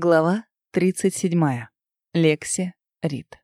Глава 37. Лекси Рид.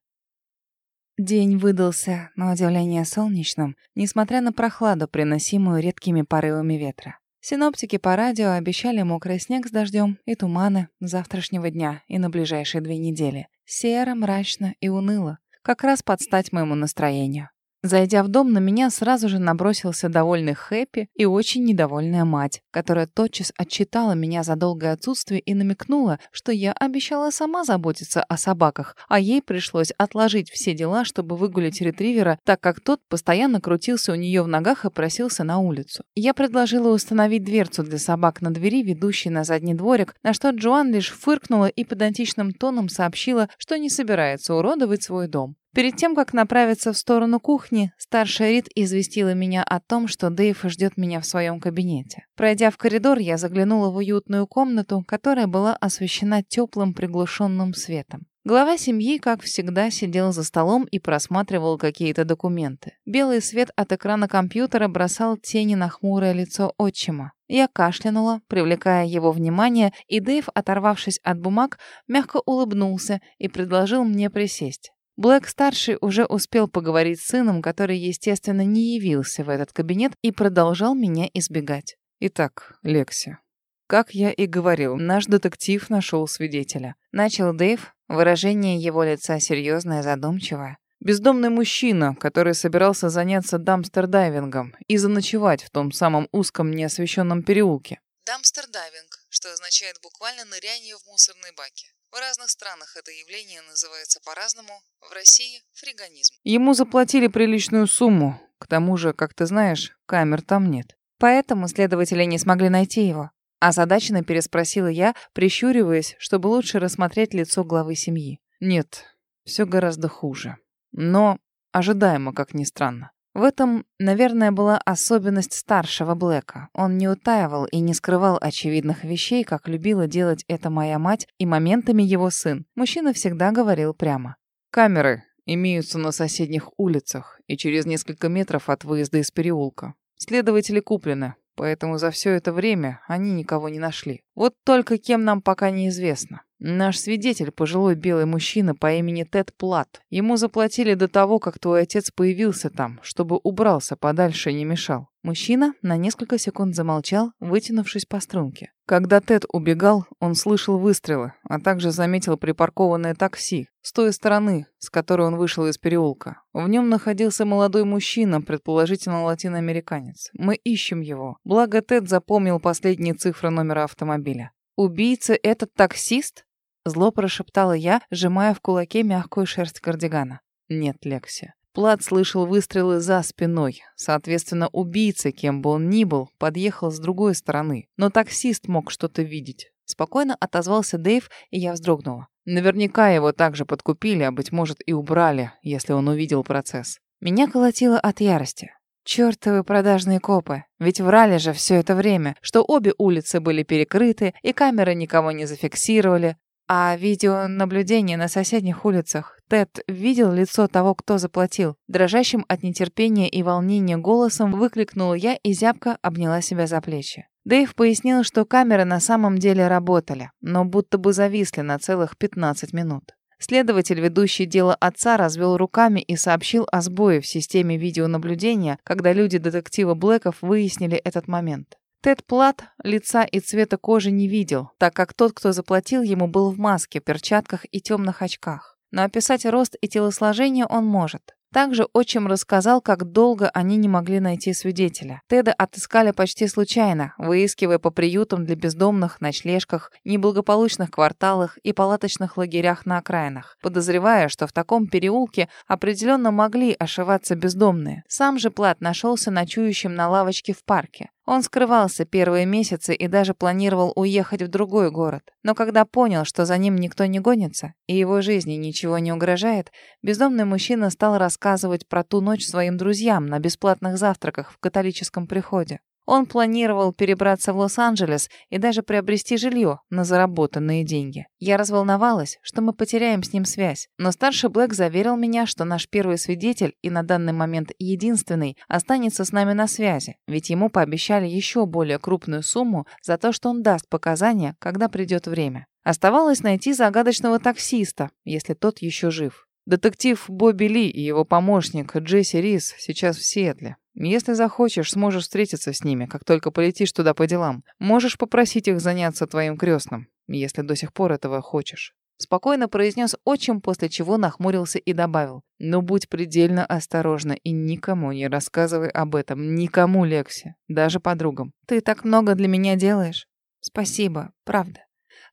День выдался, на удивление, солнечным, несмотря на прохладу, приносимую редкими порывами ветра. Синоптики по радио обещали мокрый снег с дождем и туманы завтрашнего дня и на ближайшие две недели. Серо, мрачно и уныло, как раз под стать моему настроению. Зайдя в дом, на меня сразу же набросился довольный Хэппи и очень недовольная мать, которая тотчас отчитала меня за долгое отсутствие и намекнула, что я обещала сама заботиться о собаках, а ей пришлось отложить все дела, чтобы выгулять ретривера, так как тот постоянно крутился у нее в ногах и просился на улицу. Я предложила установить дверцу для собак на двери, ведущей на задний дворик, на что Джоан лишь фыркнула и педантичным тоном сообщила, что не собирается уродовать свой дом. Перед тем, как направиться в сторону кухни, старшая Рид известила меня о том, что Дэйв ждет меня в своем кабинете. Пройдя в коридор, я заглянула в уютную комнату, которая была освещена теплым приглушенным светом. Глава семьи, как всегда, сидел за столом и просматривал какие-то документы. Белый свет от экрана компьютера бросал тени на хмурое лицо отчима. Я кашлянула, привлекая его внимание, и Дэйв, оторвавшись от бумаг, мягко улыбнулся и предложил мне присесть. Блэк-старший уже успел поговорить с сыном, который, естественно, не явился в этот кабинет и продолжал меня избегать. «Итак, Лекси, как я и говорил, наш детектив нашел свидетеля». Начал Дэйв, выражение его лица серьезное, задумчивое. Бездомный мужчина, который собирался заняться дамстердайвингом и заночевать в том самом узком неосвещенном переулке. Дамстердайвинг, что означает буквально ныряние в мусорные баки. В разных странах это явление называется по-разному. В России – фриганизм. Ему заплатили приличную сумму. К тому же, как ты знаешь, камер там нет. Поэтому следователи не смогли найти его. Озадаченно переспросила я, прищуриваясь, чтобы лучше рассмотреть лицо главы семьи. Нет, все гораздо хуже. Но ожидаемо, как ни странно. В этом, наверное, была особенность старшего Блэка. Он не утаивал и не скрывал очевидных вещей, как любила делать это моя мать и моментами его сын. Мужчина всегда говорил прямо. «Камеры имеются на соседних улицах и через несколько метров от выезда из переулка. Следователи куплены, поэтому за все это время они никого не нашли. Вот только кем нам пока неизвестно. Наш свидетель, пожилой белый мужчина по имени Тед Плат. Ему заплатили до того, как твой отец появился там, чтобы убрался подальше и не мешал. Мужчина на несколько секунд замолчал, вытянувшись по струнке. Когда Тед убегал, он слышал выстрелы, а также заметил припаркованное такси с той стороны, с которой он вышел из переулка. В нем находился молодой мужчина, предположительно латиноамериканец. Мы ищем его. Благо Тед запомнил последние цифры номера автомобиля. «Убийца этот таксист?» Зло прошептала я, сжимая в кулаке мягкую шерсть кардигана. Нет, Лекси. Плат слышал выстрелы за спиной. Соответственно, убийца, кем бы он ни был, подъехал с другой стороны. Но таксист мог что-то видеть. Спокойно отозвался Дэйв, и я вздрогнула. Наверняка его также подкупили, а, быть может, и убрали, если он увидел процесс. Меня колотило от ярости. Чёртовы продажные копы. Ведь врали же все это время, что обе улицы были перекрыты, и камеры никого не зафиксировали. А видеонаблюдение на соседних улицах. Тед видел лицо того, кто заплатил. Дрожащим от нетерпения и волнения голосом выкликнула я и зябко обняла себя за плечи. Дэйв пояснил, что камеры на самом деле работали, но будто бы зависли на целых 15 минут. Следователь, ведущий дело отца, развел руками и сообщил о сбое в системе видеонаблюдения, когда люди детектива Блэков выяснили этот момент. Тед Плат лица и цвета кожи не видел, так как тот, кто заплатил ему, был в маске, перчатках и темных очках. Но описать рост и телосложение он может. Также отчим рассказал, как долго они не могли найти свидетеля. Теда отыскали почти случайно, выискивая по приютам для бездомных, ночлежках, неблагополучных кварталах и палаточных лагерях на окраинах, подозревая, что в таком переулке определенно могли ошиваться бездомные. Сам же Плат нашелся ночующим на лавочке в парке. Он скрывался первые месяцы и даже планировал уехать в другой город. Но когда понял, что за ним никто не гонится и его жизни ничего не угрожает, бездомный мужчина стал рассказывать про ту ночь своим друзьям на бесплатных завтраках в католическом приходе. Он планировал перебраться в Лос-Анджелес и даже приобрести жилье на заработанные деньги. Я разволновалась, что мы потеряем с ним связь, но старший Блэк заверил меня, что наш первый свидетель и на данный момент единственный останется с нами на связи, ведь ему пообещали еще более крупную сумму за то, что он даст показания, когда придет время. Оставалось найти загадочного таксиста, если тот еще жив. Детектив Бобби Ли и его помощник Джесси Рис сейчас в Сиэтле. Если захочешь, сможешь встретиться с ними, как только полетишь туда по делам. Можешь попросить их заняться твоим крестным, если до сих пор этого хочешь. Спокойно произнес отчим, после чего нахмурился и добавил. «Но будь предельно осторожна и никому не рассказывай об этом. Никому, Лекси. Даже подругам. Ты так много для меня делаешь. Спасибо, правда».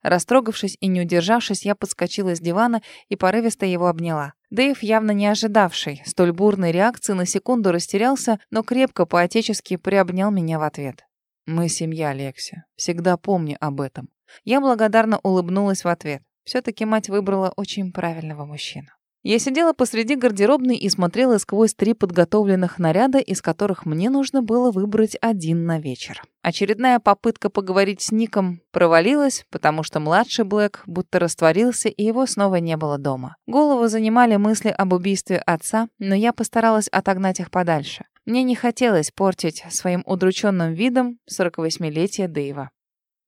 Растрогавшись и не удержавшись, я подскочила с дивана и порывисто его обняла. Дэйв, явно не ожидавший столь бурной реакции, на секунду растерялся, но крепко по-отечески приобнял меня в ответ. «Мы семья, Лекси. Всегда помни об этом». Я благодарно улыбнулась в ответ. Все-таки мать выбрала очень правильного мужчину. Я сидела посреди гардеробной и смотрела сквозь три подготовленных наряда, из которых мне нужно было выбрать один на вечер. Очередная попытка поговорить с Ником провалилась, потому что младший Блэк будто растворился, и его снова не было дома. Голову занимали мысли об убийстве отца, но я постаралась отогнать их подальше. Мне не хотелось портить своим удрученным видом 48-летие Дэйва.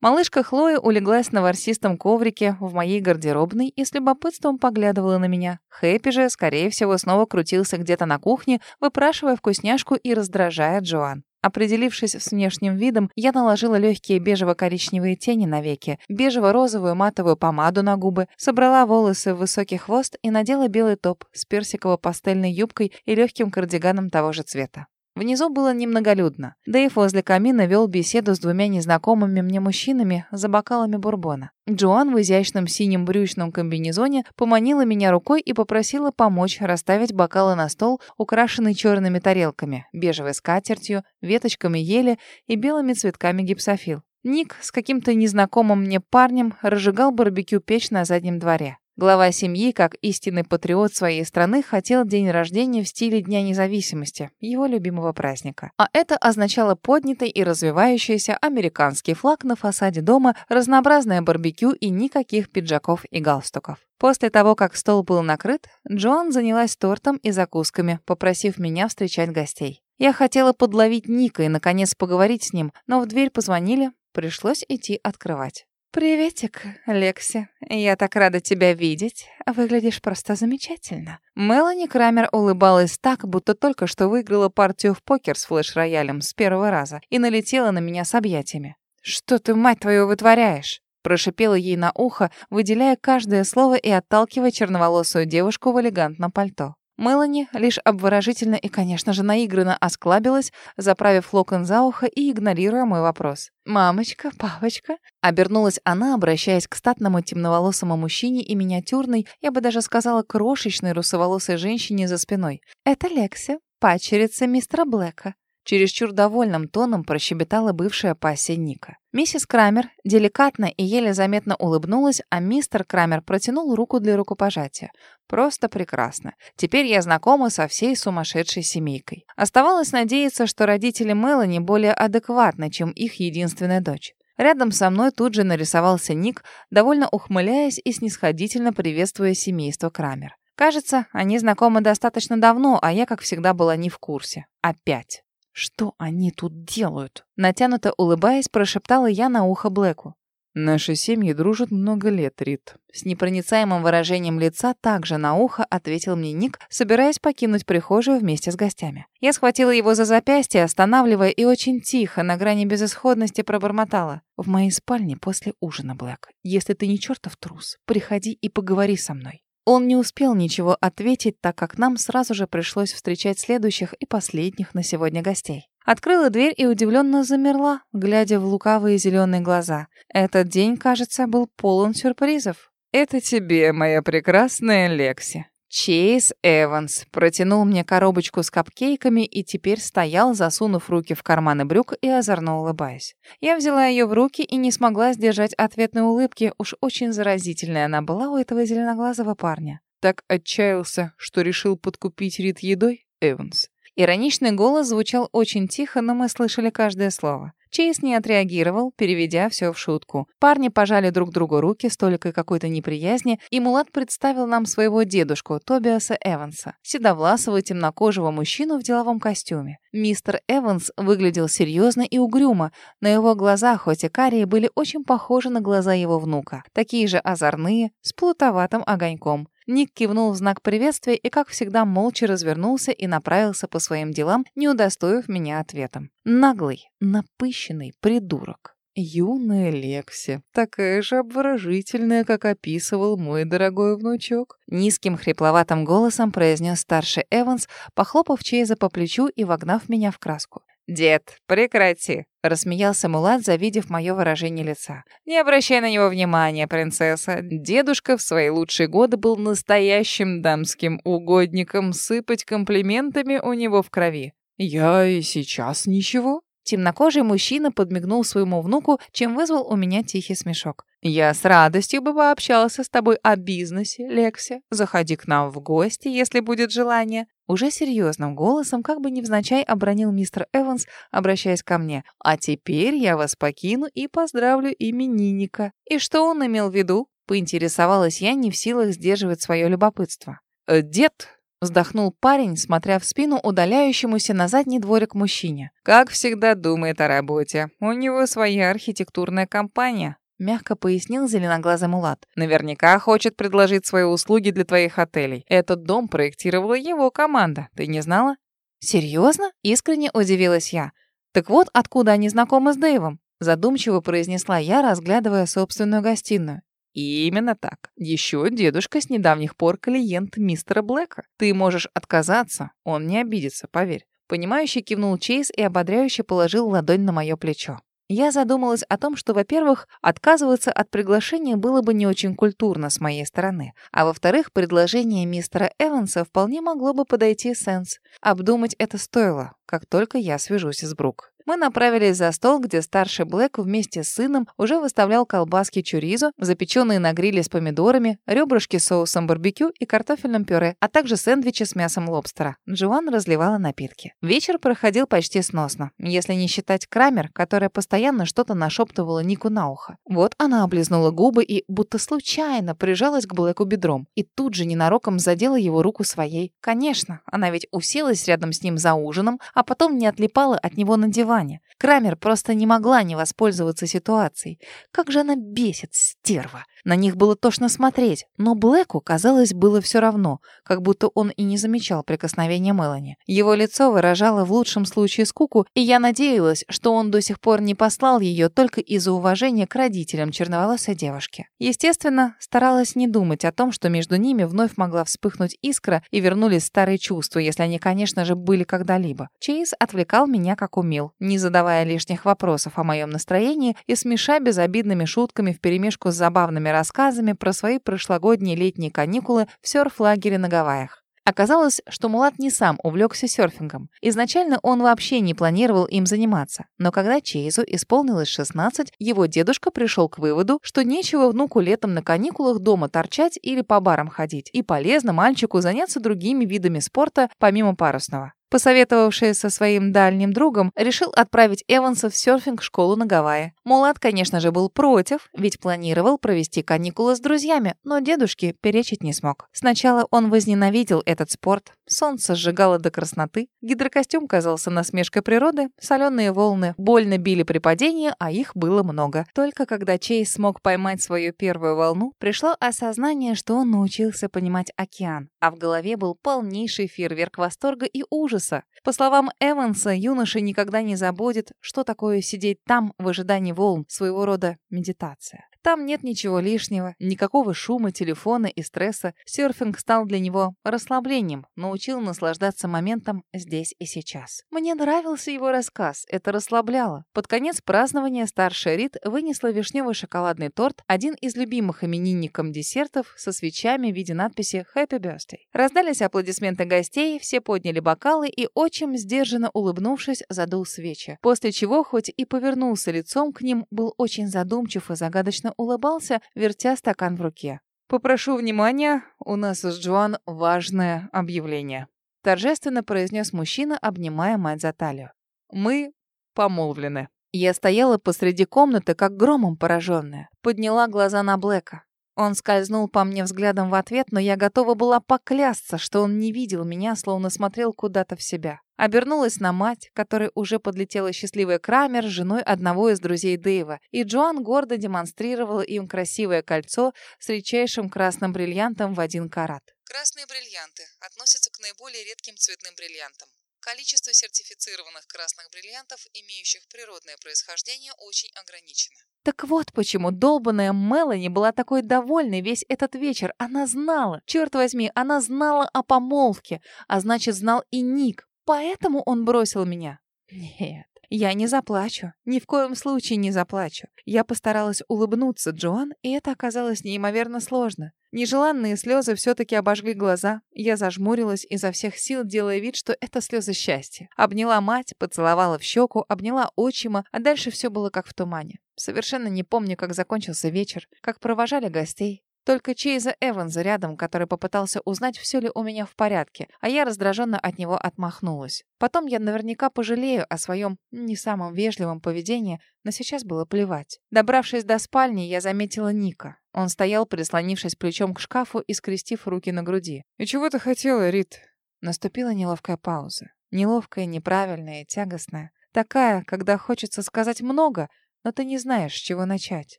Малышка Хлоя улеглась на ворсистом коврике в моей гардеробной и с любопытством поглядывала на меня. Хэппи же, скорее всего, снова крутился где-то на кухне, выпрашивая вкусняшку и раздражая Джоан. Определившись с внешним видом, я наложила легкие бежево-коричневые тени на веки, бежево-розовую матовую помаду на губы, собрала волосы в высокий хвост и надела белый топ с персиково-пастельной юбкой и легким кардиганом того же цвета. Внизу было немноголюдно. Дэйв возле камина вел беседу с двумя незнакомыми мне мужчинами за бокалами бурбона. Джоан в изящном синем брючном комбинезоне поманила меня рукой и попросила помочь расставить бокалы на стол, украшенный черными тарелками, бежевой скатертью, веточками ели и белыми цветками гипсофил. Ник с каким-то незнакомым мне парнем разжигал барбекю-печь на заднем дворе. Глава семьи, как истинный патриот своей страны, хотел день рождения в стиле Дня независимости, его любимого праздника. А это означало поднятый и развивающийся американский флаг на фасаде дома, разнообразное барбекю и никаких пиджаков и галстуков. После того, как стол был накрыт, Джоан занялась тортом и закусками, попросив меня встречать гостей. Я хотела подловить Ника и, наконец, поговорить с ним, но в дверь позвонили, пришлось идти открывать. «Приветик, Лекси. Я так рада тебя видеть. Выглядишь просто замечательно». Мелани Крамер улыбалась так, будто только что выиграла партию в покер с флеш-роялем с первого раза и налетела на меня с объятиями. «Что ты, мать твою, вытворяешь?» Прошипела ей на ухо, выделяя каждое слово и отталкивая черноволосую девушку в элегантном пальто. Мелани лишь обворожительно и, конечно же, наигранно осклабилась, заправив локон за ухо и игнорируя мой вопрос. «Мамочка, папочка?» Обернулась она, обращаясь к статному темноволосому мужчине и миниатюрной, я бы даже сказала, крошечной русоволосой женщине за спиной. «Это Лекси, пачерица мистера Блэка. Чересчур довольным тоном прощебетала бывшая пассия Ника. Миссис Крамер деликатно и еле заметно улыбнулась, а мистер Крамер протянул руку для рукопожатия. Просто прекрасно. Теперь я знакома со всей сумасшедшей семейкой. Оставалось надеяться, что родители Мелани более адекватны, чем их единственная дочь. Рядом со мной тут же нарисовался Ник, довольно ухмыляясь и снисходительно приветствуя семейство Крамер. Кажется, они знакомы достаточно давно, а я, как всегда, была не в курсе. Опять. «Что они тут делают?» Натянуто улыбаясь, прошептала я на ухо Блэку. «Наши семьи дружат много лет, Рит». С непроницаемым выражением лица также на ухо ответил мне Ник, собираясь покинуть прихожую вместе с гостями. Я схватила его за запястье, останавливая и очень тихо, на грани безысходности, пробормотала. «В моей спальне после ужина, Блэк. Если ты не чертов трус, приходи и поговори со мной». Он не успел ничего ответить, так как нам сразу же пришлось встречать следующих и последних на сегодня гостей. Открыла дверь и удивленно замерла, глядя в лукавые зеленые глаза. Этот день, кажется, был полон сюрпризов. «Это тебе, моя прекрасная Лекси», Чейз Эванс протянул мне коробочку с капкейками и теперь стоял, засунув руки в карманы брюк и озорно улыбаясь. Я взяла ее в руки и не смогла сдержать ответной улыбки, уж очень заразительная она была у этого зеленоглазого парня. Так отчаялся, что решил подкупить Рит едой, Эванс. Ироничный голос звучал очень тихо, но мы слышали каждое слово. Чейз не отреагировал, переведя все в шутку. Парни пожали друг другу руки с толикой какой-то неприязни, и Мулат представил нам своего дедушку, Тобиаса Эванса, седовласого темнокожего мужчину в деловом костюме. Мистер Эванс выглядел серьезно и угрюмо, но его глаза, хоть и карие, были очень похожи на глаза его внука, такие же озорные, с плутоватым огоньком. Ник кивнул в знак приветствия и, как всегда, молча развернулся и направился по своим делам, не удостоив меня ответом. Наглый, напыщенный придурок. Юная Лекси, такая же обворожительная, как описывал мой дорогой внучок. Низким хрипловатым голосом произнес старший Эванс, похлопав Чейза по плечу и вогнав меня в краску. «Дед, прекрати!» — рассмеялся Мулат, завидев мое выражение лица. «Не обращай на него внимания, принцесса. Дедушка в свои лучшие годы был настоящим дамским угодником. Сыпать комплиментами у него в крови». «Я и сейчас ничего?» Темнокожий мужчина подмигнул своему внуку, чем вызвал у меня тихий смешок. «Я с радостью бы пообщался с тобой о бизнесе, Лекси. Заходи к нам в гости, если будет желание. Уже серьезным голосом, как бы невзначай, обронил мистер Эванс, обращаясь ко мне. «А теперь я вас покину и поздравлю именинника». «И что он имел в виду?» Поинтересовалась я, не в силах сдерживать свое любопытство. «Э, «Дед», — вздохнул парень, смотря в спину удаляющемуся на задний дворик мужчине. «Как всегда думает о работе. У него своя архитектурная компания мягко пояснил зеленоглазый мулат. Наверняка хочет предложить свои услуги для твоих отелей. Этот дом проектировала его команда. Ты не знала? Серьезно? Искренне удивилась я. Так вот, откуда они знакомы с Дэйвом? Задумчиво произнесла я, разглядывая собственную гостиную. Именно так. Еще дедушка с недавних пор клиент мистера Блэка. Ты можешь отказаться, он не обидится, поверь. Понимающий кивнул Чейз и ободряюще положил ладонь на мое плечо. Я задумалась о том, что, во-первых, отказываться от приглашения было бы не очень культурно с моей стороны, а во-вторых, предложение мистера Эванса вполне могло бы подойти сенс. Обдумать это стоило, как только я свяжусь с Брук. Мы направились за стол, где старший Блэк вместе с сыном уже выставлял колбаски чуризо, запеченные на гриле с помидорами, ребрышки с соусом барбекю и картофельным пюре, а также сэндвичи с мясом лобстера. Джоан разливала напитки. Вечер проходил почти сносно, если не считать Крамер, которая постоянно что-то нашептывала Нику на ухо. Вот она облизнула губы и, будто случайно, прижалась к Блэку бедром и тут же ненароком задела его руку своей. Конечно, она ведь уселась рядом с ним за ужином, а потом не отлипала от него на диван диване. Крамер просто не могла не воспользоваться ситуацией. Как же она бесит, стерва. На них было тошно смотреть, но Блэку, казалось, было все равно, как будто он и не замечал прикосновения Мелани. Его лицо выражало в лучшем случае скуку, и я надеялась, что он до сих пор не послал ее только из-за уважения к родителям черноволосой девушки. Естественно, старалась не думать о том, что между ними вновь могла вспыхнуть искра и вернулись старые чувства, если они, конечно же, были когда-либо. Чейз отвлекал меня как умел, не задавая лишних вопросов о моем настроении и смеша безобидными шутками вперемешку с забавными рассказами про свои прошлогодние летние каникулы в серф-лагере на Гавайях. Оказалось, что Мулат не сам увлекся серфингом. Изначально он вообще не планировал им заниматься. Но когда Чейзу исполнилось 16, его дедушка пришел к выводу, что нечего внуку летом на каникулах дома торчать или по барам ходить, и полезно мальчику заняться другими видами спорта помимо парусного посоветовавшись со своим дальним другом, решил отправить Эванса в серфинг-школу на Гавайи. Мулат, конечно же, был против, ведь планировал провести каникулы с друзьями, но дедушке перечить не смог. Сначала он возненавидел этот спорт, солнце сжигало до красноты, гидрокостюм казался насмешкой природы, соленые волны больно били при падении, а их было много. Только когда Чейз смог поймать свою первую волну, пришло осознание, что он научился понимать океан, а в голове был полнейший фейерверк восторга и ужаса, ужаса. По словам Эванса, юноша никогда не забудет, что такое сидеть там в ожидании волн, своего рода медитация. Там нет ничего лишнего, никакого шума, телефона и стресса. Серфинг стал для него расслаблением, научил наслаждаться моментом здесь и сейчас. Мне нравился его рассказ, это расслабляло. Под конец празднования старшая Рит вынесла вишневый шоколадный торт, один из любимых именинником десертов со свечами в виде надписи «Happy Birthday». Раздались аплодисменты гостей, все подняли бокалы, и отчим, сдержанно улыбнувшись, задул свечи. После чего, хоть и повернулся лицом к ним, был очень задумчив и загадочно улыбался, вертя стакан в руке. «Попрошу внимания, у нас с Джоан важное объявление». торжественно произнес мужчина, обнимая мать за талию. Мы помолвлены. Я стояла посреди комнаты, как громом пораженная. Подняла глаза на Блэка. Он скользнул по мне взглядом в ответ, но я готова была поклясться, что он не видел меня, словно смотрел куда-то в себя. Обернулась на мать, которой уже подлетела счастливая Крамер с женой одного из друзей Дэйва, и Джоан гордо демонстрировала им красивое кольцо с редчайшим красным бриллиантом в один карат. Красные бриллианты относятся к наиболее редким цветным бриллиантам. Количество сертифицированных красных бриллиантов, имеющих природное происхождение, очень ограничено. Так вот почему долбанная Мелани была такой довольной весь этот вечер. Она знала, черт возьми, она знала о помолвке, а значит, знал и Ник. Поэтому он бросил меня. Нет, я не заплачу. Ни в коем случае не заплачу. Я постаралась улыбнуться Джоан, и это оказалось неимоверно сложно. Нежеланные слезы все-таки обожгли глаза. Я зажмурилась изо всех сил, делая вид, что это слезы счастья. Обняла мать, поцеловала в щеку, обняла отчима, а дальше все было как в тумане. Совершенно не помню, как закончился вечер, как провожали гостей, только Чейза Эванса рядом, который попытался узнать, все ли у меня в порядке, а я раздраженно от него отмахнулась. Потом я наверняка пожалею о своем не самом вежливом поведении, но сейчас было плевать. Добравшись до спальни, я заметила Ника. Он стоял, прислонившись плечом к шкафу и скрестив руки на груди. «И чего ты хотела, Рит?» Наступила неловкая пауза. Неловкая, неправильная, тягостная. Такая, когда хочется сказать много, но ты не знаешь, с чего начать.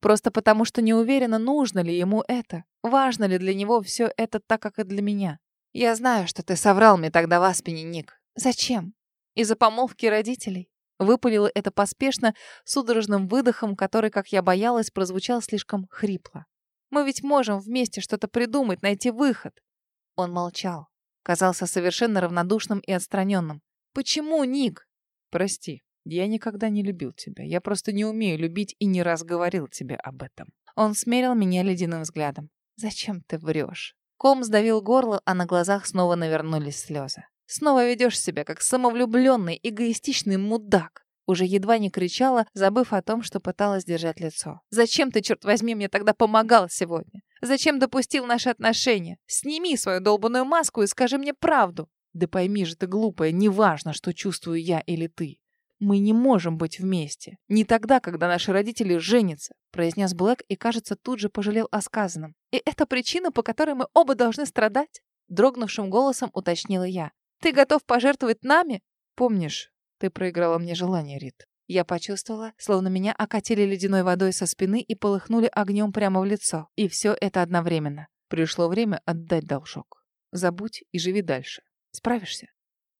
Просто потому, что не уверена, нужно ли ему это. Важно ли для него все это так, как и для меня. Я знаю, что ты соврал мне тогда в Аспене, Ник. Зачем? Из-за помолвки родителей? Выпалила это поспешно, судорожным выдохом, который, как я боялась, прозвучал слишком хрипло. Мы ведь можем вместе что-то придумать, найти выход. Он молчал. Казался совершенно равнодушным и отстраненным. Почему, Ник? Прости. Я никогда не любил тебя. Я просто не умею любить и не раз говорил тебе об этом. Он смерил меня ледяным взглядом. Зачем ты врешь? Ком сдавил горло, а на глазах снова навернулись слезы. Снова ведешь себя как самовлюбленный, эгоистичный мудак. Уже едва не кричала, забыв о том, что пыталась держать лицо. «Зачем ты, черт возьми, мне тогда помогал сегодня? Зачем допустил наши отношения? Сними свою долбанную маску и скажи мне правду!» «Да пойми же ты, глупая, неважно, что чувствую я или ты. Мы не можем быть вместе. Не тогда, когда наши родители женятся, произнес Блэк и, кажется, тут же пожалел о сказанном. И это причина, по которой мы оба должны страдать? Дрогнувшим голосом уточнила я. Ты готов пожертвовать нами? Помнишь, ты проиграла мне желание, Рит. Я почувствовала, словно меня окатили ледяной водой со спины и полыхнули огнем прямо в лицо. И все это одновременно. Пришло время отдать должок. Забудь и живи дальше. Справишься?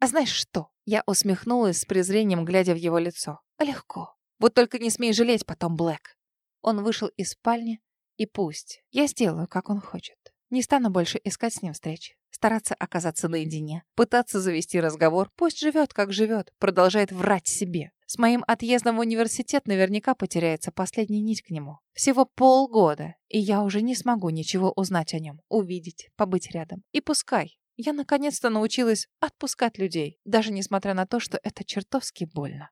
А знаешь что? Я усмехнулась с презрением, глядя в его лицо. Легко. Вот только не смей жалеть потом, Блэк. Он вышел из спальни, и пусть. Я сделаю, как он хочет. Не стану больше искать с ним встреч. Стараться оказаться наедине. Пытаться завести разговор. Пусть живет, как живет. Продолжает врать себе. С моим отъездом в университет наверняка потеряется последняя нить к нему. Всего полгода, и я уже не смогу ничего узнать о нем, увидеть, побыть рядом. И пускай. Я наконец-то научилась отпускать людей, даже несмотря на то, что это чертовски больно.